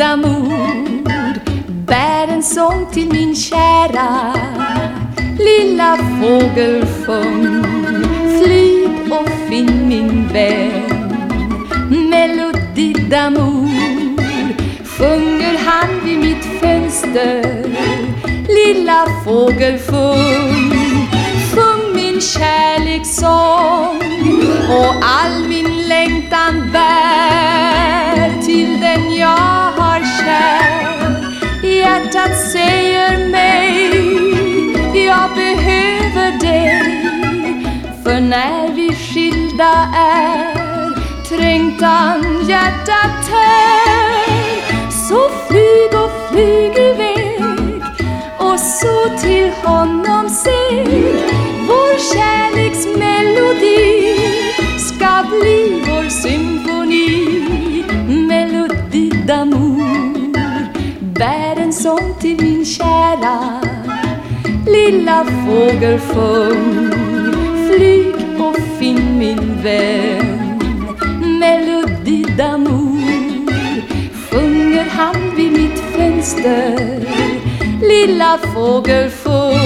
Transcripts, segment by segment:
vildamod bär en sång till min kära lilla fågel Sjung Flyg och finn min vän, melodidamod sjunger han vid mitt fönster. Lilla fågel sjung sjung min kärlekssång. Och all min längtan bär när vi skilda är Trängtan hjärtat tär. Så flyg och flyg iväg Och så till honom säg Vår kärleksmelodi Ska bli vår symfoni Melodi d'amour. Bär en sång till min kära lilla fågelsjung och min vän. Melodi d'amour Sjunger han vid mitt fönster. Lilla fågel fågelsjung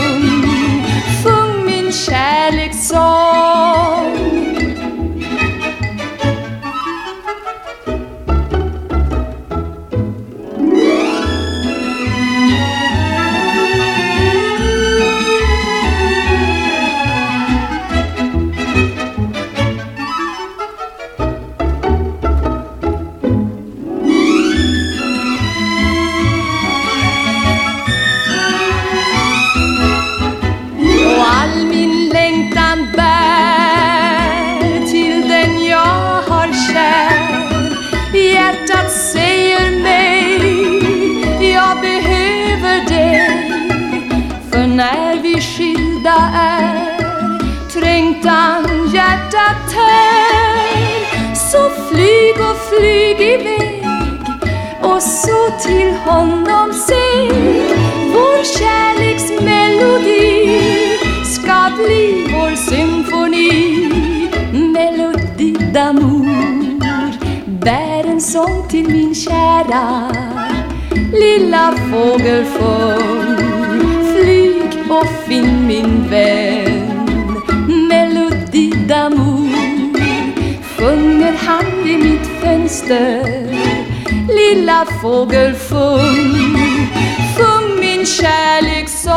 Trängtan hjärtat tär. Så flyg och flyg iväg Och så till honom säg Vår kärleksmelodi Ska bli vår symfoni. Melodi d'amour Bär en sång till min kära Lilla fågelsjung Flyg och finn min vän. fönster. Lilla fågel sjung Sjung min kärlekssång